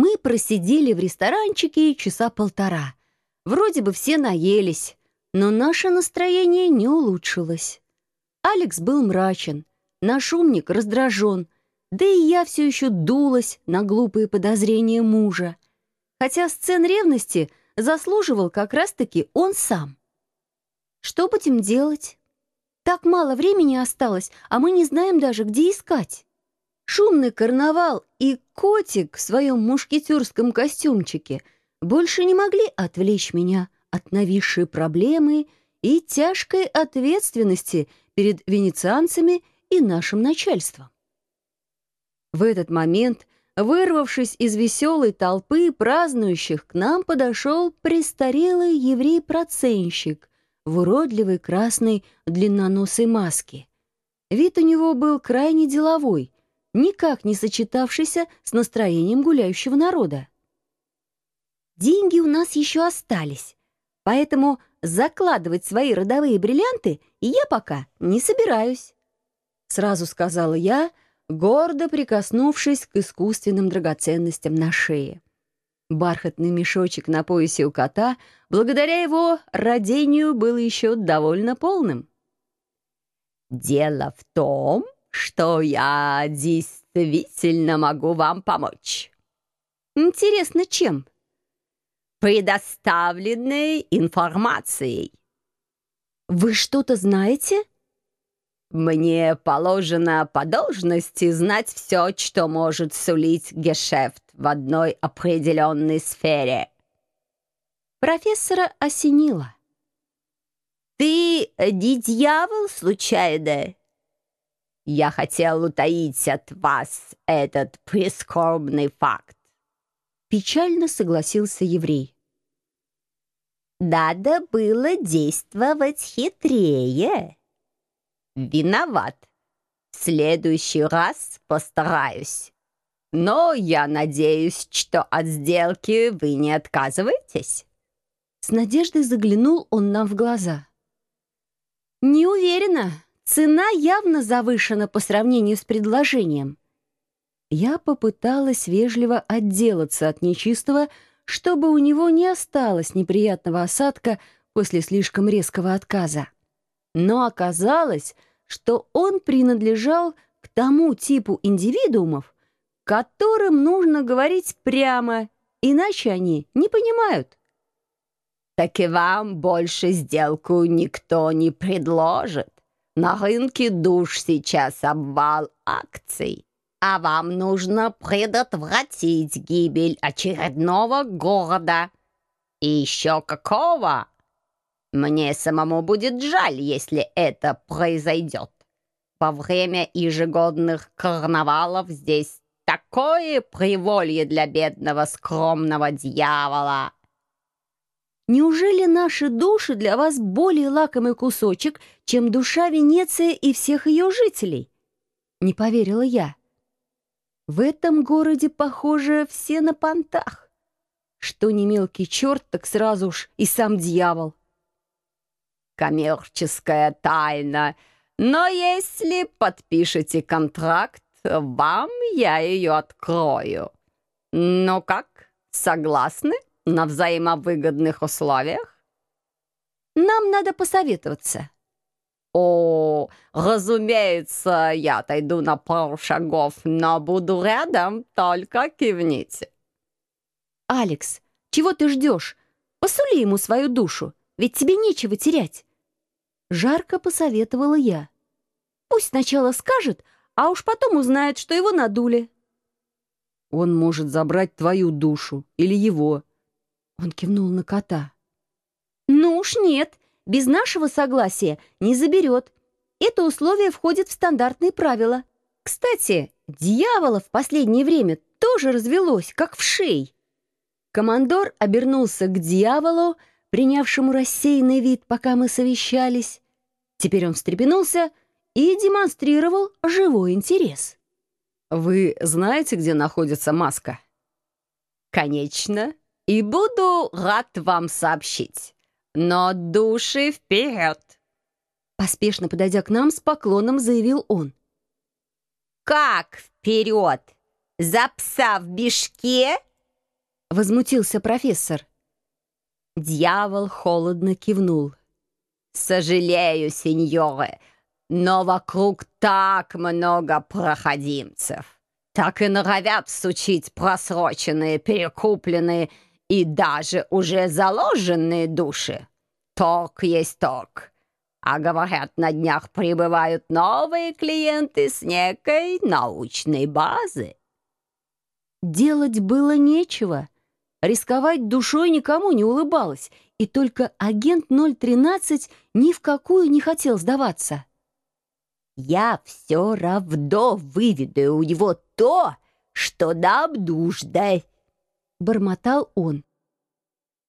Мы просидели в ресторанчике часа полтора. Вроде бы все наелись, но наше настроение не улучшилось. Алекс был мрачен, наш умник раздражен, да и я все еще дулась на глупые подозрения мужа. Хотя сцен ревности заслуживал как раз-таки он сам. Что будем делать? Так мало времени осталось, а мы не знаем даже, где искать. Шумный карнавал и котик в своем мушкетерском костюмчике больше не могли отвлечь меня от нависшей проблемы и тяжкой ответственности перед венецианцами и нашим начальством. В этот момент, вырвавшись из веселой толпы празднующих, к нам подошел престарелый еврей-проценщик в уродливой красной длинноносой маске. Вид у него был крайне деловой, никак не сочетавшийся с настроением гуляющего народа. «Деньги у нас еще остались, поэтому закладывать свои родовые бриллианты я пока не собираюсь», — сразу сказала я, гордо прикоснувшись к искусственным драгоценностям на шее. Бархатный мешочек на поясе у кота, благодаря его родению, был еще довольно полным. «Дело в том, что я действительно могу вам помочь». «Интересно, чем?» «Предоставленной информацией». «Вы что-то знаете?» Мне положено по должности знать все, что может сулить гешефт в одной определенной сфере. Профессора осенило. «Ты не дьявол, случайно?» «Я хотел утаить от вас этот прискорбный факт». Печально согласился еврей. «Надо было действовать хитрее», виноват. В следующий раз постараюсь. Но я надеюсь, что от сделки вы не отказываетесь?» С надеждой заглянул он нам в глаза. «Не уверена. Цена явно завышена по сравнению с предложением». Я попыталась вежливо отделаться от нечистого, чтобы у него не осталось неприятного осадка после слишком резкого отказа. Но оказалось, что он принадлежал к тому типу индивидуумов, которым нужно говорить прямо, иначе они не понимают. «Так и вам больше сделку никто не предложит. На рынке душ сейчас обвал акций, а вам нужно предотвратить гибель очередного города. И еще какого?» Мне самому будет жаль, если это произойдет. Во время ежегодных карнавалов здесь такое приволье для бедного скромного дьявола. Неужели наши души для вас более лакомый кусочек, чем душа Венеции и всех ее жителей? Не поверила я. В этом городе, похоже, все на понтах. Что не мелкий черт, так сразу уж и сам дьявол коммерческая тайна, но если подпишете контракт, вам я ее открою. Ну как, согласны на взаимовыгодных условиях? Нам надо посоветоваться. О, разумеется, я отойду на пару шагов, но буду рядом, только кивните. Алекс, чего ты ждешь? Посули ему свою душу, ведь тебе нечего терять. Жарко посоветовала я. Пусть сначала скажет, а уж потом узнает, что его надули. Он может забрать твою душу или его. Он кивнул на кота. Ну уж нет, без нашего согласия не заберет. Это условие входит в стандартные правила. Кстати, дьявола в последнее время тоже развелось, как в шей. Командор обернулся к дьяволу, принявшему рассеянный вид, пока мы совещались. Теперь он встрепенулся и демонстрировал живой интерес. «Вы знаете, где находится маска?» «Конечно, и буду рад вам сообщить. Но души вперед!» Поспешно подойдя к нам, с поклоном заявил он. «Как вперед? За пса в бишке — возмутился профессор. Дьявол холодно кивнул. «Сожалею, сеньоры, но вокруг так много проходимцев. Так и норовят сучить просроченные, перекупленные и даже уже заложенные души. Торг есть торг. А говорят, на днях прибывают новые клиенты с некой научной базы. Делать было нечего. Рисковать душой никому не улыбалось, и только агент 013 ни в какую не хотел сдаваться. «Я все равно выведу у него то, что нам нужно», — бормотал он.